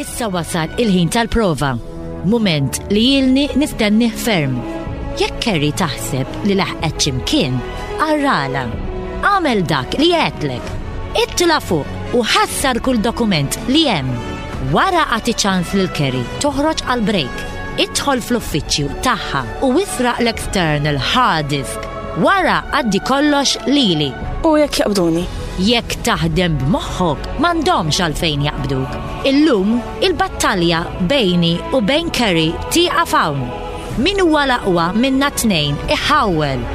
Issa wasal il-ħin tal-prova. Mument li jilni nistenni ferm. Jekk Kerry taħseb li laħqet ċimkien, għarrala. Għamel dak li għetlek. Ittila fuq u ħassar kull dokument li hemm. Wara għati ċans lil Kerry toħroġ għal break Idħol fl-uffiċċju tagħha u israq l-external hard disk. Wara għaddi kollox lili. U jekk jaqbduni? Jekk taħdem b'moħħok, m'għandhomx għalfejn jaqbduk. Illum, il-battalja bejni u bejn Kerry tieqaf hawn. Min huwa l-aqwa minna t-tnejn iħawwel.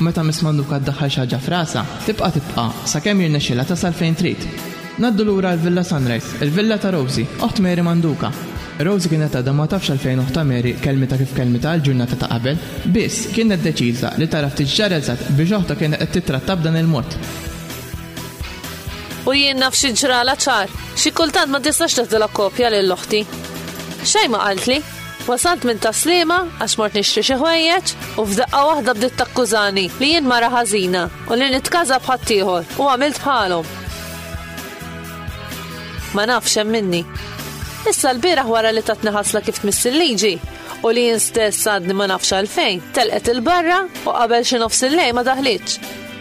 Meta Miss Manduka ddaħħal xi ħaġa f'rasha, tibqa' tibqa' sakemm jirnexxilha tasal fejn trid. Naddu lura l-Villa Sunrise, il-villa ta' Rosie, oħt Mary Manduka. Rosie kienet għadha ma tafx għalfejn oħta Mary kelmita kif kelmita l-ġurnata ta' qabel, biss kienet deċiża li tara ftit x'ġara eżatt biex oħta kienet qed titratta b'dan il-mod. U jien naf xi ġrala ċar, xi kultant ma tistax teħdilha kopja lil oħti. Xej ma qaltli, wasalt minn taslima għax mort nixtri xi ħwejjeġ u f'daqqa waħda bdiet takkużani li jien mara ħażina u li nitkaża bħaddieħor u għamilt bħalhom. Ma nafx hemm minni. Issa l-bieraħ wara li tatni ħasla kif tmiss il-liġi u li jien stess għadni ma nafx għalfejn, telqet il-barra u qabel xi nofs il-lej ma daħlitx.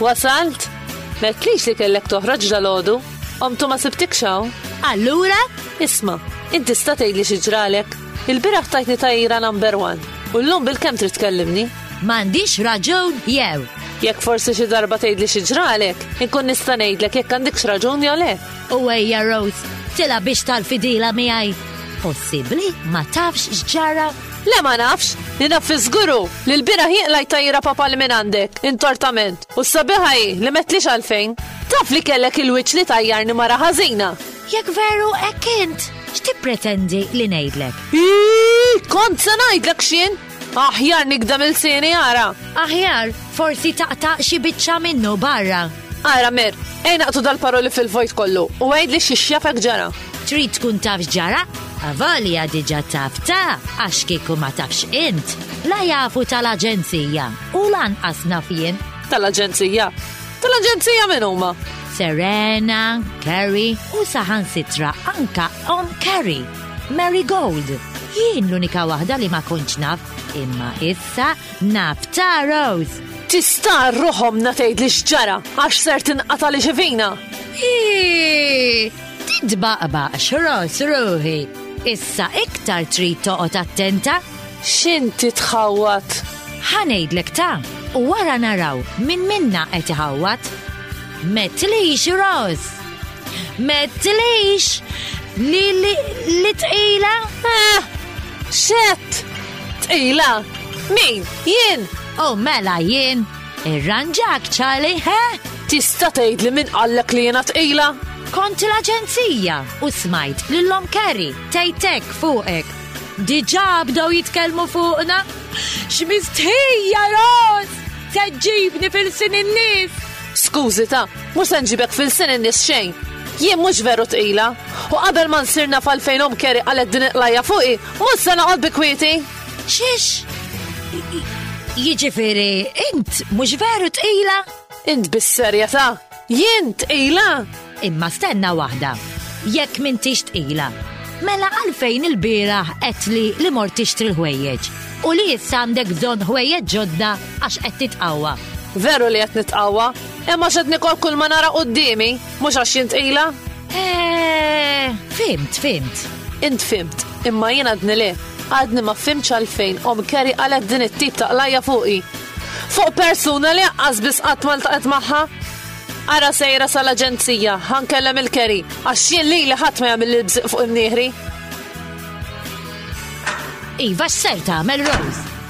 Wasalt? M'għedtlix li kellek toħroġ dal-għodu? Omtu ma sibtikx hawn? Allura? Isma, inti sta tgħidli xi ġralek? Il-biraħ tajtni tajira number one. U llum bil-kemm trid tkellimni? M'għandix raġun jew. Jekk forsi xi darba tgħidli xi ġralek, inkun nista' ngħidlek jekk għandikx raġun jew le. U ejja Rose, tila biex tal-fidila miegħi. Possibbli ma tafx x'ġara? Le ma nafx! Li naf fiż-żgur hu li lbieraħ jien qlajt tgħajjira papali minn għandek, intortament, u s-sabiħa hi li m'għedtlix għalfejn. Taf li kellek il-wiċċ li tgħajjarni mara ħażina! Jekk veru hekk int, x'tippretendi li ngħidlek? Iiii! Kont se ngħidlek x'jien! Aħjar nikdem ilsieni ara! Aħjar forsi taqta' xi biċċa minnu barra. Ara Mer, ej naqtu dal-paroli fil-vojt kollu u għidli xiex jafek ġara. Trid tkun taf ġara? Avolja diġa taf ta' għax kieku ma tafx int. La jafu tal-aġenzija u lanqas naf jien. Tal-aġenzija? Tal-aġenzija minn huma? Serena, Carrie u saħan sitra anka Om Carrie, Mary Gold. Jien l-unika waħda li ma kontx naf, imma issa Nabta Rose. Tista' ruħom na tgħid li x'ġara għax ser tinqata' li xivina. Tidbaqbaqx ros ruħi. Issa iktar trid toqgħod attenta. X'inti tħawwat? Ħanejdlek ta' u wara naraw minn minna qed iħawwat. Metlix ros. Metlix li li tqila. Ah, xett! Tqila! Min? Jien? O mela jien! Irranġak, Charlie, he? Tista' tgħidli min qallek li jiena tqila? Kont l-aġenzija u smajt lil Om Kerry tgħidlek fuqek. Diġà bdew jitkellmu fuqna? X'mistħija Ros! Se ġġibni fil-sin in-nies! Skużi ta', Mhux se nġibek f'ilsien in-nies xejn. Jien mhux veru tqila, u qabel ma nsir naf għalfejn omm Kerry qalet din il-qlajja fuqi, mhux se noqgħod bi kwieti. Xiex? Jiġifieri int mhux veru tqila? Int bis-serjetà? Jien tqila? Imma stenna waħda. Jekk m'intix tqila, mela għalfejn il-bieraħ qed li li mort tixtri l-ħwejjeġ u li issa għandek bżonn ħwejjeġ ġodda għax qed titqawwa. Veru li qed nitqawwa, Imma xed nikol kull ma nara qudiemi, mhux għax jien tqila. Eh, fimt, fimt. Int fimt, imma jien għadni le, għadni ma fimx għalfejn om Kerry għalet din it-tip ta' qlajja fuqi. Fuq persuna li għaqqas biss qatt ma ltaqgħet magħha. Ara sejra sal-aġenzija, ħankellem il-Kerry, għax jien li li ħadd ma jagħmel il-bżiq fuq imnieħri. Iva x'ser tagħmel Rose?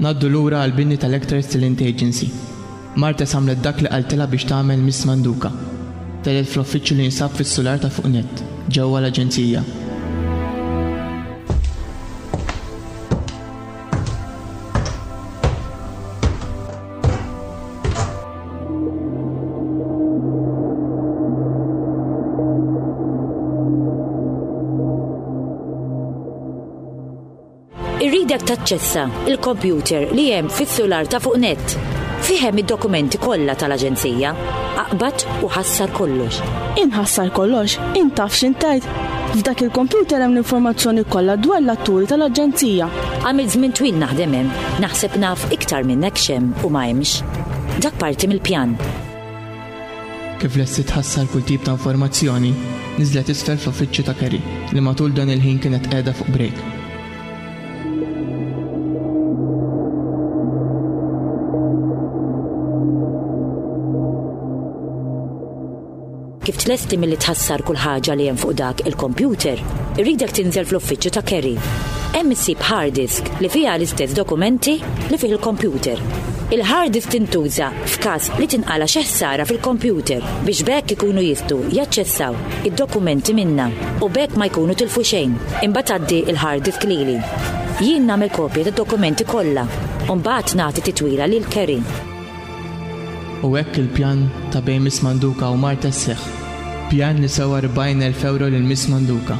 Ngħaddu lura għall-bini tal-Actors Talent Agency. Martes għamlet dak li qaltilha biex tagħmel Miss Manduka. Telgħet fl-offiċċju li jinsab fis-sular ta' fuq nett, ġewwa l-aġenzija. Irridek taċċessa il-kompjuter li hemm fis-sular ta' fuq net. Fihem id-dokumenti kollha tal-Aġenzija. Aqbad u ħassar kollox. Inħassar kollox, intaf x'intajt. F'dak il-kompjuter hemm l-informazzjoni kollha dwar l-atturi tal-Aġenzija. Għamil żmien twil naħdem hemm, naħseb naf iktar minnek x'hemm u ma hemmx. Dak parti mill-pjan. Kif lesti tħassar kull tip ta' informazzjoni, niżlet isfel fl-uffiċċju ta' Kerry, li matul dan il-ħin kienet qiegħda fuq break. Kif tlesti milli tħassar kull ħaġa li hemm fuq dak il-kompjuter, irridek tinżel fl-uffiċċju ta' Kerry. Hemm issib hard disk li fiha l-istess dokumenti li fih il-kompjuter. Il-hard disk tintuża f'każ li tinqala' xi ħsara fil-kompjuter biex b'hekk ikunu jistgħu jaċċessaw id-dokumenti minnha u b'hekk ma jkunu tilfu xejn. Imbagħad għaddi l-hard disk lili. Jien nagħmel kopja tad-dokumenti kollha u mbagħad nagħti titwila lil Kerry. U hekk il-pjan ta' bejn Miss Manduka u Marta sseħħ. Pjan li sewa 40,000 ewro lil Miss Manduka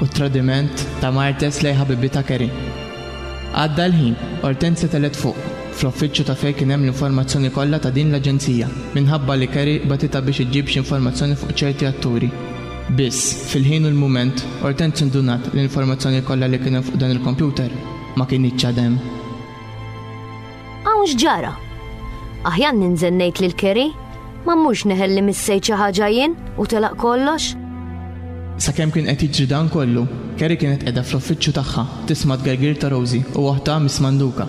u t-tradiment ta' Martes lejn ħabibitha Kerry. Għadda l-ħin, Ortensja telgħet fuq, fl-uffiċċju ta' fejn kien hemm l-informazzjoni kollha ta' din l-aġenzija, minħabba li Kerry bagħtitha biex iġġib xi informazzjoni fuq ċerti atturi. Biss, fil-ħin u l-mument, Ortensja ndunat li l-informazzjoni kollha li kien hemm fuq dan il-kompjuter ma kinitx għad hemm. Hawn x'ġara? Aħjar ninżel ngħid lil Kerry, ma mmurx neħel li missejt xi ħaġa jien u telaq kollox. Sakemm kien qed jiġri dan kollu, Kerry kienet qiegħda fl-uffiċċju tagħha tisma' tgergir ta' Rosie u oħtha Miss Manduka.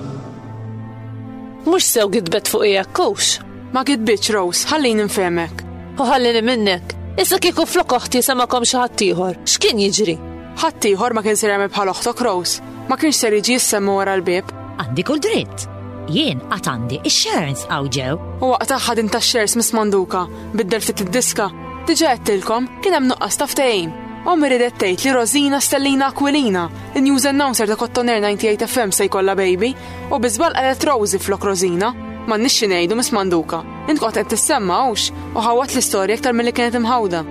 Mhux sew gidbet fuqi hekk hux? Ma gidbitx Rose, ħallini nfehmek. U ħallini minnek. Issa kieku flok oħti semakom xi ħaddieħor, x'kien jiġri? Ħaddieħor ma kien ser jagħmel bħal oħtok Rose. Ma kienx ser jiġi jissemma wara l-bieb. Għandi kull dritt. Jien għat għandi ix-shares għaw ġew. U waqt ħadin ta' shares mis manduka, biddel fit id-diska. Diġa għettilkom, kien hemm nuqqas ta' ftehim. Ommi ridet tgħid li Rosina Stellina Aquilina, in-news announcer ta' Kottoner 98 FM se jkollha baby, u biżbal qalet Rosie flok Rosina, m'għandniex xi ngħidu mis Manduka. Int kont qed tissemma hux u ħawat l-istorja iktar milli kienet imħawda.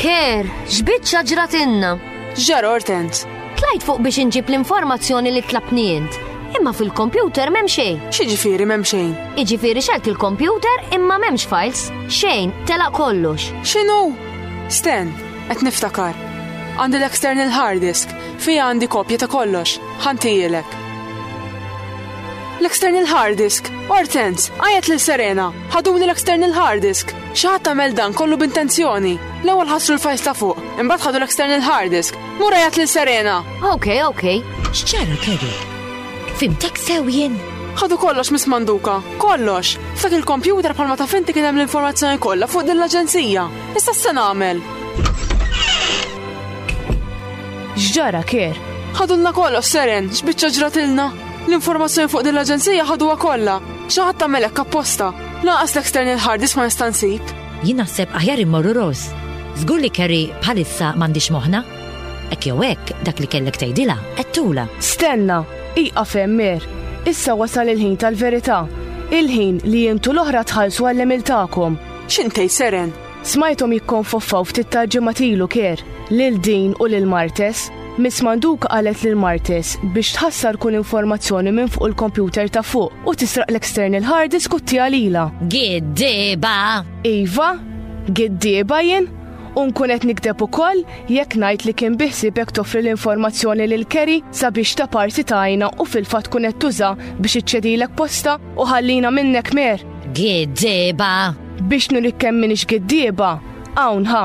Ker, x'biċċa ġrat inna? Ġar ortent. Tlajt fuq biex inġib l-informazzjoni li tlabni int. Imma fil-kompjuter m'hemm xejn. X'ġifieri m'hemm xejn? Iġifieri xelt il-kompjuter imma m'hemmx files, xejn, telaq kollox. X'inhu? Sten, qed niftakar. Għandi l-external hard disk, fija għandi kopja ta' kollox, ħantijielek. L-external hard disk. Ortenz, għajat lil Serena. Ħaduni l-external hard disk. Xi ħadd tagħmel dan kollu b'intenzjoni. L-ewwel ħassru l-files ta' fuq, imbagħad ħadu l-external hard disk. Mur għajat lil Serena. Ok, ok. X'ċara kedi? Fimtek sew jien? ħadu kollox mis manduka, kollox. Fek il-kompjuter bħalma ta' finti kien hemm l-informazzjoni kollha fuq din l-aġenzija. Issa s-sena għamel. X'ġara kier? ħadulna kollox seren, x'biċċa ġratilna. L-informazzjoni fuq din l-aġenzija ħaduha kollha. Xi ħadd għamel hekk apposta. Lanqas l-external hard disk ma nista' nsib. Jien naħseb aħjar immorru Rose. Żgur li Carrie bħalissa m'għandhiex moħħna. Hekk jew hekk, dak li kellek tgħidilha, għedtulha. Stenna, ieqaf hemm Mer. Issa wasal il-ħin tal-verità. Il-ħin li intu l-oħra tħallsu għall-għemil tagħkom. X'int tgħid, Seren? Smajthom jikkonfoffaw ftit tal-ġimgħat ilu care lil din u lil Martes. Miss Manduka qalet lil Martes biex tħassar kull informazzjoni minn fuq il-kompjuter ta' fuq u tisraq l-external hard disk u ttiha lilha. Giddieba! Iva, giddieba jien? U nkun qed nikdeb ukoll jekk ngħid li kien bi ħsiebek toffri l-informazzjoni lil Kerry sabiex ta' parti ta' għajnha u fil-fatt tkun qed tużaha biex iċċedilek postha? U ħallina minnek mer. Giddieba. Biex nurik kemm minix giddieba, hawn ħa.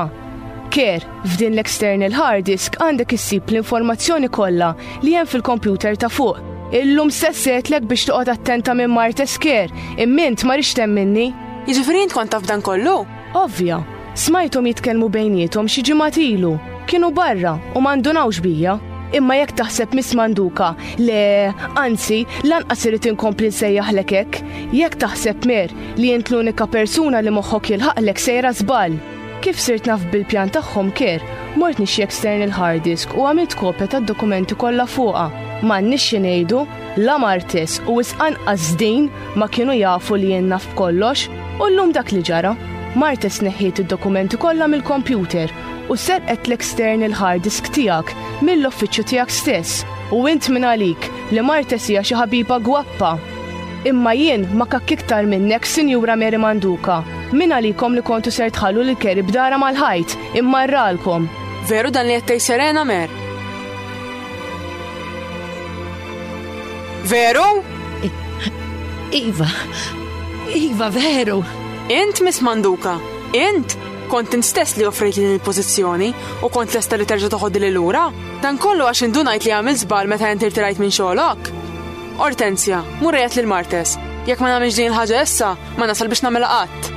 Ker, f'din l-external hard disk għandek issib l-informazzjoni kollha li hemm fil-kompjuter ta' fuq. Illum stess setlek biex toqgħod attenta minn martes ker, immint ma rix temminni. Jiġifieri int kont taf dan kollu? Ovvja, smajthom jitkellmu bejniethom xi ġimgħat ilu, kienu barra u ma ndunawx bija. Imma jekk taħseb Miss Manduka, le, anzi, lanqas irid inkompli nsejjaħlek hekk, jekk taħseb mer li int l-unika persuna li moħħok jilħaqlek sejra żball. Kif sirt naf bil-pjan tagħhom ker, mort nixxi external hard disk u għamilt kopja tad-dokumenti kollha fuqha. M'għandniex xi ngħidu, La Martis u wisq anqas din ma kienu jafu li jien naf b'kollox u llum dak li ġara. Martis neħħiet id-dokumenti kollha mill-kompjuter u serqet l-external hard disk tiegħek mill-uffiċċju tiegħek stess u int minn għalik li Martis hija xi ħabiba gwappa! Imma jien ma kakk iktar minnek Sinjura Mary Manduka! Min għalikom li kontu ser tħallu lil Kerry b'darha mal-ħajt immarralkom! Veru dan li qed tgħid Serena, Mer? Veru? Iva, iva veru. Int, Miss Manduka, int? Kont int stess li offrejt li l-pożizzjoni u kont lesta li terġa' toħodli li lura. Dan kollu għax indunajt li għamil żball meta int irtirajt minn xogħolok. Ortenzja, murrejat lil Martes. Jekk ma nagħmilx din il-ħaġa issa, ma nasal biex nagħmilha qatt.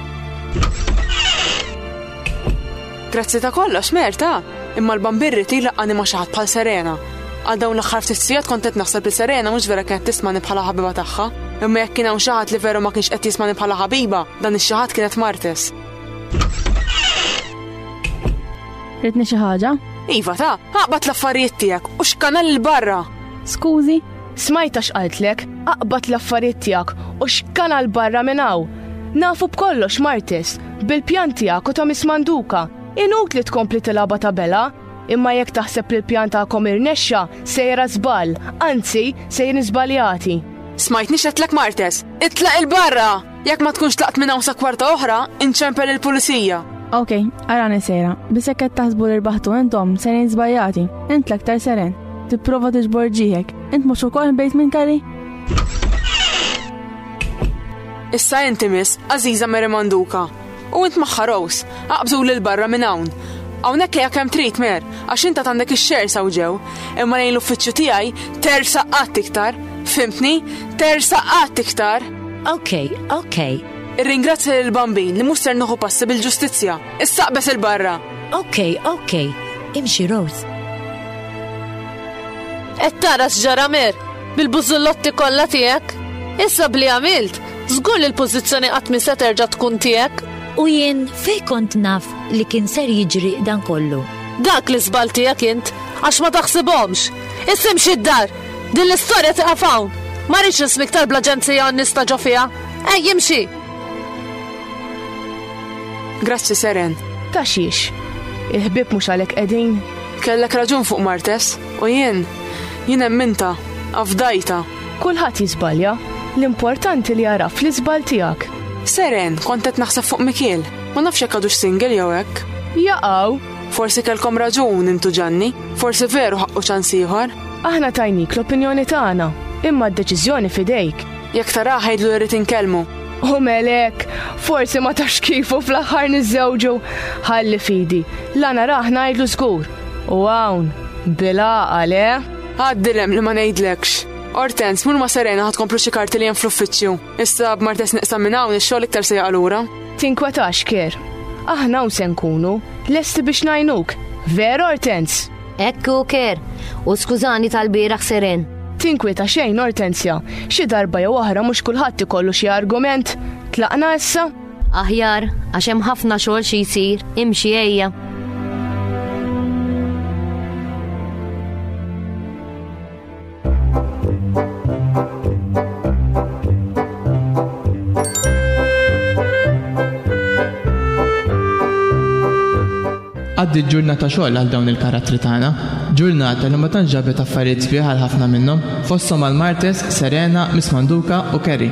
Grazzi ta' kollox, Merta! Imma l-bambin rrid li jlaqqani ma' xi ħadd bħal Serena. Għal dawn l-aħħar ftit sigħat kont qed naħseb li Serena mhux vera kienet tismani bħala ħabiba tagħha, imma jekk kien hawn xi ħadd li veru ma kienx qed jismani bħala ħabiba, dan ix-xi ħadd kienet Martes. Ridni xi ħaġa? Iva ta, aqbad l-affarijiet tiegħek u xkanal il barra! Skużi, Smajta x'qaltlek, aqbad l-affarijiet tiegħek u xkana l barra minn hawn! Nafu b'kollox Martis, bil-pjan tiegħek u ta' Miss Manduka, inutli tkompli tilgħabha ta' bela, imma jekk taħseb li l-pjan tagħkom irnexxa, sejra żball, anzi, sejrin żbaljati. Smajtni x'għedtlek Martes, itlaq 'il barra! Jekk ma tkunx tlaqt minn hawn sa kwarta oħra, inċempel il-pulizija. Ok, ara nisejra, bisek qed taħsbu li rbaħtu intom serin żbajjati, int l-aktar seren. Tipprova tiġbor ġieħek, int mhux ukoll bejt minn kari? Issa inti miss, Aziza Merimanduka. U int magħha Rose, aqbżu lil barra minn hawn. Hawnhekk ejja kemm trid mer, għax int għad għandek ix-shares hawn ġew, imma lejn l-uffiċċju tiegħi tersaq qatt iktar, fhimtni? Tersaq qatt iktar! Ok, ok. Irringrazzja lil Bambin li mhux ser nieħu passi bil-ġustizzja. Issa aqbeż il-barra! Ok, ok. Imxi Rose. Qed tara x'ġara mer, bil-bużullotti kollha tiegħek? Issa bli għamilt, Żgur li l-pożizzjoni qatt mi se terġa' tkun tiegħek. U jien fejn kont naf li kien ser jiġri dan kollu? Dak li żball tiegħek int għax ma taħsibhomx. Issa imxi d-dar! Din l-istorja tieqaf hawn! Ma rridx nismi iktar bl-aġenzija u n-nies ta' ġo fiha. Ejj imxi! Grazzi Seren. Ta' xiex? Il-ħbieb mhux għalhekk qegħdin? Kellek raġun fuq Martes u jien jien emminta, afdajta. Kulħadd jiżbalja, l-importanti li għaraf l-iżball tiegħek. Seren, kont qed naħseb fuq Mikiel, ma nafx jekk għadux single jew hekk. Jaqaw! Forsi kelkom raġun intu Ġanni, forsi veru ħaqqu ċans ieħor. Aħna tajnik l-opinjoni tagħna, imma d-deċiżjoni fidejk. Jekk tara ħajdlu irrid inkellmu. U melek, forsi ma tax kifu fl-aħħar niżżewġu. Ħalli fidi, la naraħ ngħidlu żgur. U hawn, bil-għaqal, eh? Għaddilem li ma ngħidlekx. Ortens, mur ma Serena ħad komplu xi karti li hemm fl-uffiċċju. Issa b'martes neqsam minn hawn ix-xogħol iktar se jaqalura. Tinkwetax kier. Aħna hawn se nkunu, lesti biex ngħinuk. Vera Ortens? Ekku kier, u skużani tal-bieraħ Seren. Tinkweta xejn Ortensja, xi darba jew oħra mhux kulħadd ikollu xi argument. Tlaqna issa? Aħjar, għax hemm ħafna xogħol xi jsir, imxi ejja. Għaddi ġurnata xogħol għal dawn il-karattri tagħna, ġurnata li ma tantx ġabet affarijiet sbieħ għal ħafna minnhom, fosthom għal Martes, Serena, Miss Manduka u Kerry.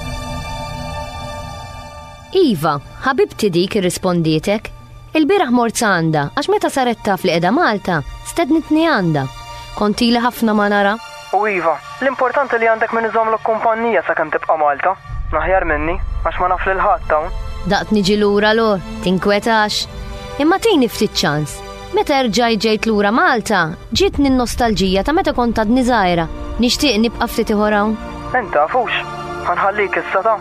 Iva, ħabibti dik irrispondietek. Il-biraħ mort sa għanda, għax meta saret taf li qiegħda Malta, stednitni għanda. Kontili ħafna ma nara. U iva, l-importanti li għandek minn iżom l-kumpanija sa kemm tibqa' Malta. Naħjar minni, għax ma naf lil ħadd hawn. Daqt niġi lura lor, tinkwetax. Imma tini ftit ċans. Meta erġajt ġejt lura Malta, ġietni n-nostalġija ta' meta kont għadni żgħira. Nixtieq nibqa' ftit ieħor hawn. Int tafux, ħanħallik issa ta',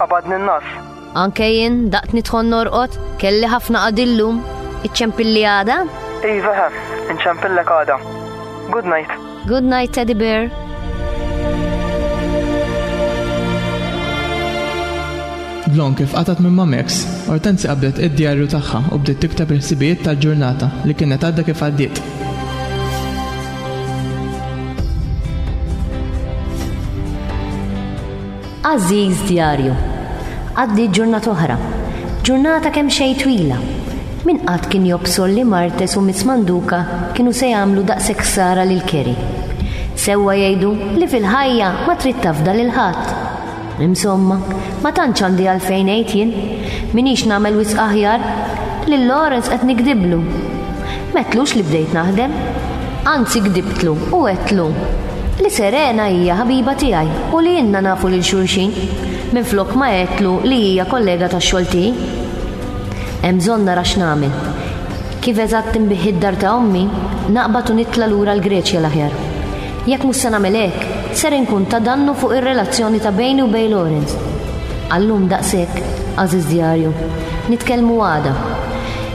qabadni n-nas. Anke jien, daqt nidħol norqod, kelli ħafna qadi llum. Iċċempilli għada? Iva, ħa, inċempillek għada. Good night. Good night, Teddy Bear. Dlon kif qatat minn Mamex, Ortenzi qabdet id-djarju tagħha u bdiet tikteb il-ħsibijiet tal-ġurnata li kienet għadda kif għaddiet. Għażiż djarju, għaddiet ġurnata oħra, ġurnata kemxejn twila. Min qatt kien jobsor li Martes u Miss Manduka kienu se jagħmlu daqshekk ħsara lil Kerry? Sewwa jgħidu li fil-ħajja ma trid tafda lil ħadd. Insomma, ma tantx għandi għalfejn ngħid jien, m'iniex nagħmel wisq aħjar, lil Lawrence qed nigdiblu. M'għedtlux li bdejt naħdem. Anzi gdibtlu u għedtlu li Serena hija ħabiba tiegħi u li ilna nafu lil xulxin, minflok ma għedtlu li hija kollega tax-xogħol tiegħi. Hemm bżonn nara x'nagħmel. Kif eżatt inbigħ d-dar ta' ommi, naqbad u nitla' lura l-Greċja l-aħjar. Jekk mhux se nagħmel hekk, ser inkun ta' dannu fuq ir-relazzjoni ta' bejni u bejn Lawrence. Għal-lum daqshekk, għażiż djarju. Nitkellmu għada.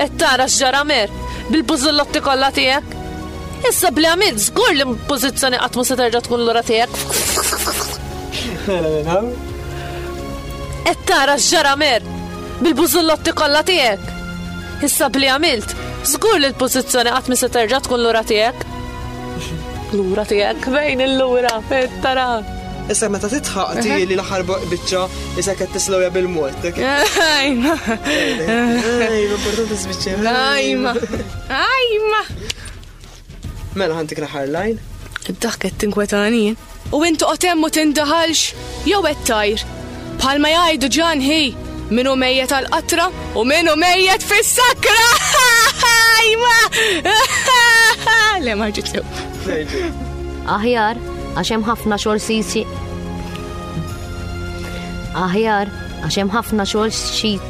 Et tara x'ġara mer bil-bużullotti kollha tiegħek. Issa bli għamil żgur li pożizzjoni qatt se terġa' tkun lura tiegħek. Et tara x'ġara mer bil-bużullotti kollha tiegħek. Ħissab li għamilt, żgur li l-pożizzjoni qatt mi se terġa' tkun lura tiegħek. Lura tiegħek, bejn il-lura, tara. Issa meta titħaq ti li l-aħħar biċċa issa qed tislowja bil-mod. Ajma. Ajma, portu tiżbiċċa. Ajma. Ajma. Mela ħantik l-aħħar lajn. Id-daħket tinkwetani jien. U intu qotem u tindaħalx jew qed tajr. Bħalma jgħidu ġan hi minu mejjet għal-qatra u minu mejjet fis-sakra! Ajma! Le ma ġitsew. Aħjar, għax hemm ħafna xogħol sisi. Aħjar, għax hemm ħafna xogħol xit.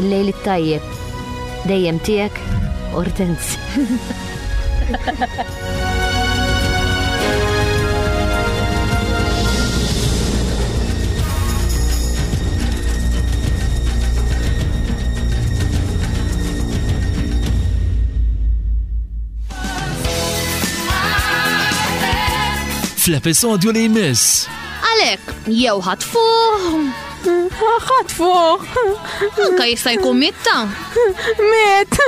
Il-lejl it-tajjeb. Dejjem tiegħek Ortenz. fl-episodju li jmiss. Għalek, jew ħatfuħ, Ħatfu! Anka jista' jkun mitta? Miet!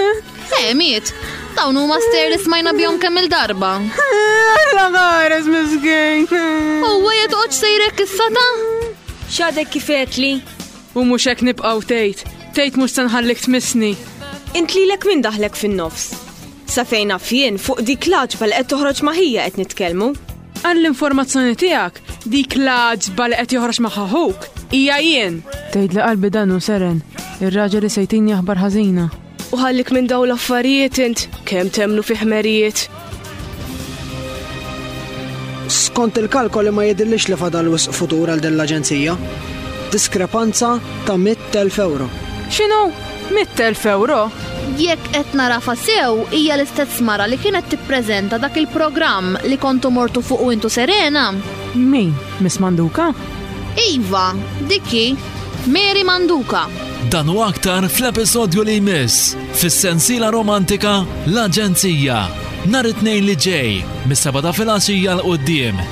Eh, miet! Dawn huma ster li smajna bjom kemm il-darba. La għares miżgejn! Huwa jitqgħod sejrek issa ta? X'għadek kifet li? U mhux hekk nibqgħu tgħid, tgħid mhux se nħallik tmissni. Int lilek min daħlek fin-nofs. Sa fejn naf jien fuq dik l-għaġba li qed toħroġ maħija qed nitkellmu. Għall-informazzjoni tiegħek, dik l-għaġba li qed joħroġ magħha ħuk hija jien. Tgħid li qalbi dan hu seren, ir-raġel li sejtini aħbar ħażina. U ħallik minn daw l-affarijiet int kemm temnu fi ħmerijiet. Skont il-kalkoli ma jidillix li fadal wisq futur għal din l-aġenzija. Diskrepanza ta' 100,000 euro. X'inhu? Mit-telf ewro? Jekk qed narafa sew, hija l-istess mara li kienet tippreżenta dak il-programm li kontu mortu fuq u intu serena. Min? Miss Manduka? Iva, dikki, Mary Manduka. Dan u aktar fl-episodju li jmiss fis-sensiela romantika L-Aġenzija. Nar it-tnejn li ġej, mis-seba ta' filgħaxija l qudiem